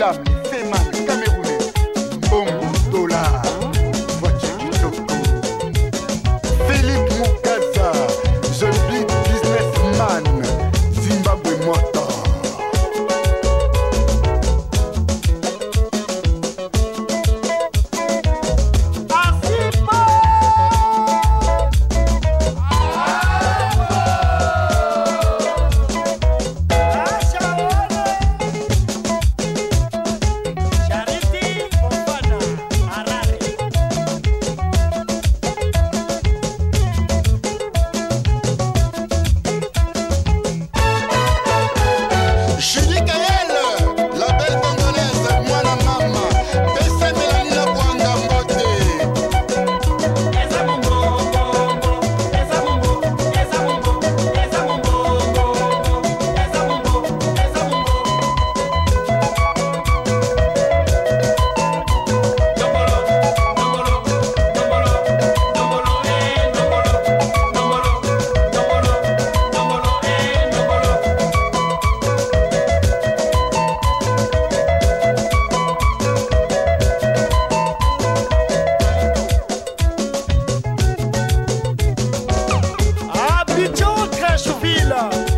Killer love.